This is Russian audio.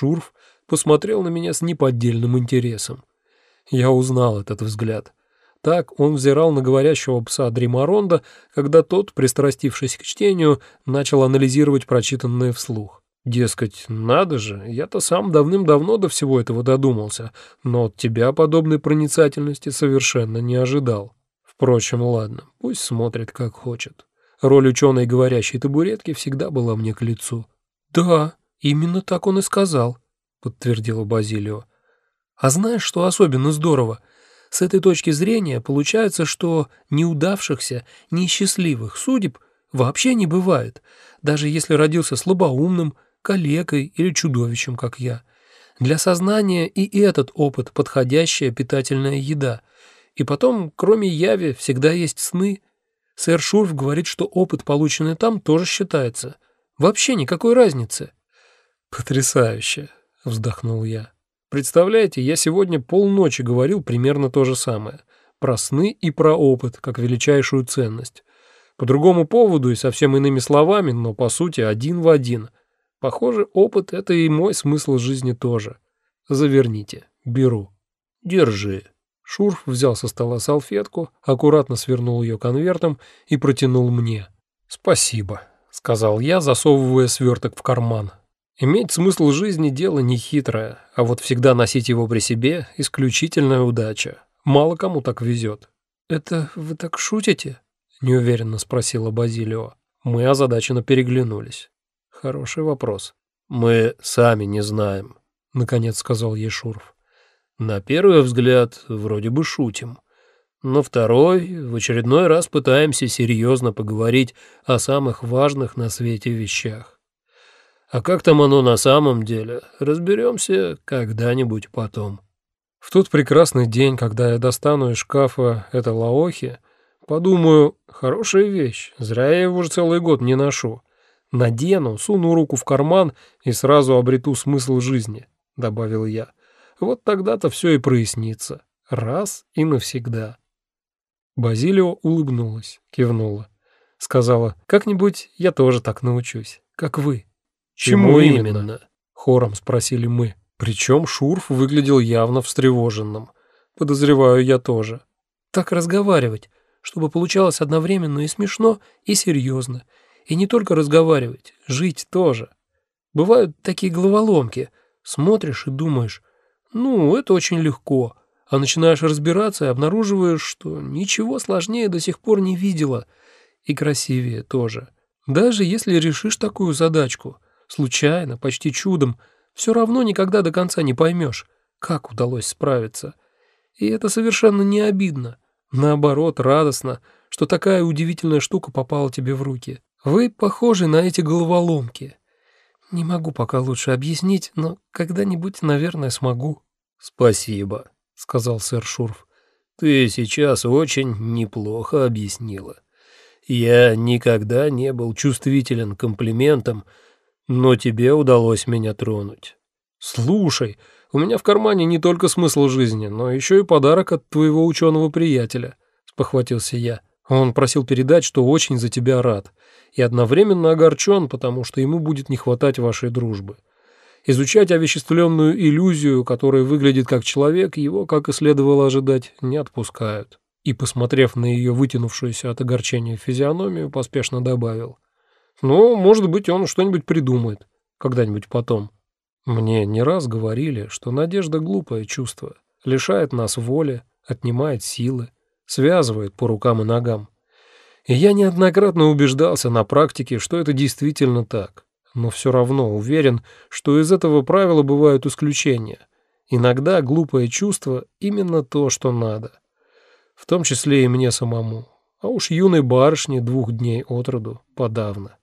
Шурф посмотрел на меня с неподдельным интересом. Я узнал этот взгляд. Так он взирал на говорящего пса Дримаронда, когда тот, пристрастившись к чтению, начал анализировать прочитанное вслух. Дескать, надо же, я-то сам давным-давно до всего этого додумался, но от тебя подобной проницательности совершенно не ожидал. Впрочем, ладно, пусть смотрит как хочет. Роль ученой говорящей табуретки всегда была мне к лицу. «Да, именно так он и сказал», — подтвердила Базилио. «А знаешь, что особенно здорово? С этой точки зрения получается, что неудавшихся, несчастливых судеб вообще не бывает, даже если родился слабоумным, калекой или чудовищем, как я. Для сознания и этот опыт – подходящая питательная еда. И потом, кроме яви, всегда есть сны. Сэр Шурф говорит, что опыт, полученный там, тоже считается. Вообще никакой разницы. «Потрясающе!» – вздохнул я. Представляете, я сегодня полночи говорил примерно то же самое. Про сны и про опыт, как величайшую ценность. По другому поводу и совсем иными словами, но по сути один в один. Похоже, опыт — это и мой смысл жизни тоже. Заверните. Беру. Держи. Шурф взял со стола салфетку, аккуратно свернул ее конвертом и протянул мне. «Спасибо», — сказал я, засовывая сверток в карман. Иметь смысл жизни – дело нехитрое, а вот всегда носить его при себе – исключительная удача. Мало кому так везет. «Это вы так шутите?» – неуверенно спросила Базилио. Мы озадаченно переглянулись. Хороший вопрос. «Мы сами не знаем», — наконец сказал Ешуров. «На первый взгляд вроде бы шутим. Но второй в очередной раз пытаемся серьезно поговорить о самых важных на свете вещах. А как там оно на самом деле, разберемся когда-нибудь потом. В тот прекрасный день, когда я достану из шкафа это лаохи, подумаю, хорошая вещь, зря я его уже целый год не ношу. Надену, суну руку в карман и сразу обрету смысл жизни, добавил я. Вот тогда-то все и прояснится. Раз и навсегда. Базилио улыбнулась, кивнула. Сказала, как-нибудь я тоже так научусь, как вы. «Чему именно?» — хором спросили мы. Причем Шурф выглядел явно встревоженным. Подозреваю, я тоже. Так разговаривать, чтобы получалось одновременно и смешно, и серьезно. И не только разговаривать, жить тоже. Бывают такие головоломки. Смотришь и думаешь, ну, это очень легко. А начинаешь разбираться и обнаруживаешь, что ничего сложнее до сих пор не видела. И красивее тоже. Даже если решишь такую задачку — случайно, почти чудом, все равно никогда до конца не поймешь, как удалось справиться. И это совершенно не обидно. Наоборот, радостно, что такая удивительная штука попала тебе в руки. Вы похожи на эти головоломки. Не могу пока лучше объяснить, но когда-нибудь, наверное, смогу. Спасибо, сказал сэр Шурф. Ты сейчас очень неплохо объяснила. Я никогда не был чувствителен к комплиментам, но тебе удалось меня тронуть. Слушай, у меня в кармане не только смысл жизни, но еще и подарок от твоего ученого приятеля, спохватился я. Он просил передать, что очень за тебя рад, и одновременно огорчен, потому что ему будет не хватать вашей дружбы. Изучать овеществленную иллюзию, которая выглядит как человек, его, как и следовало ожидать, не отпускают. И, посмотрев на ее вытянувшуюся от огорчения физиономию, поспешно добавил — ну, может быть, он что-нибудь придумает когда-нибудь потом. Мне не раз говорили, что надежда глупое чувство, лишает нас воли, отнимает силы, связывает по рукам и ногам. И я неоднократно убеждался на практике, что это действительно так, но все равно уверен, что из этого правила бывают исключения. Иногда глупое чувство именно то, что надо. В том числе и мне самому. А уж юной барышне двух дней от роду подавно.